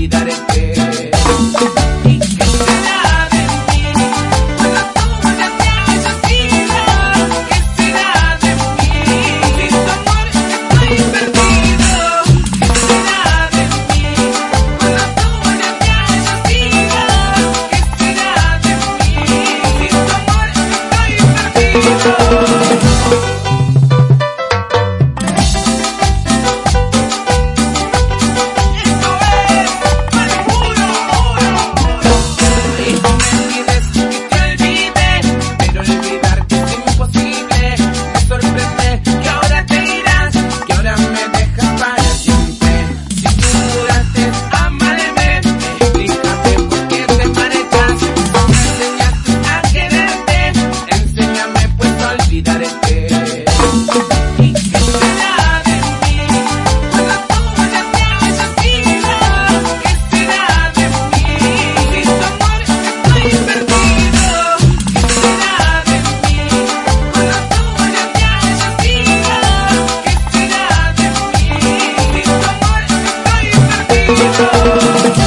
olvidar el que Thank you.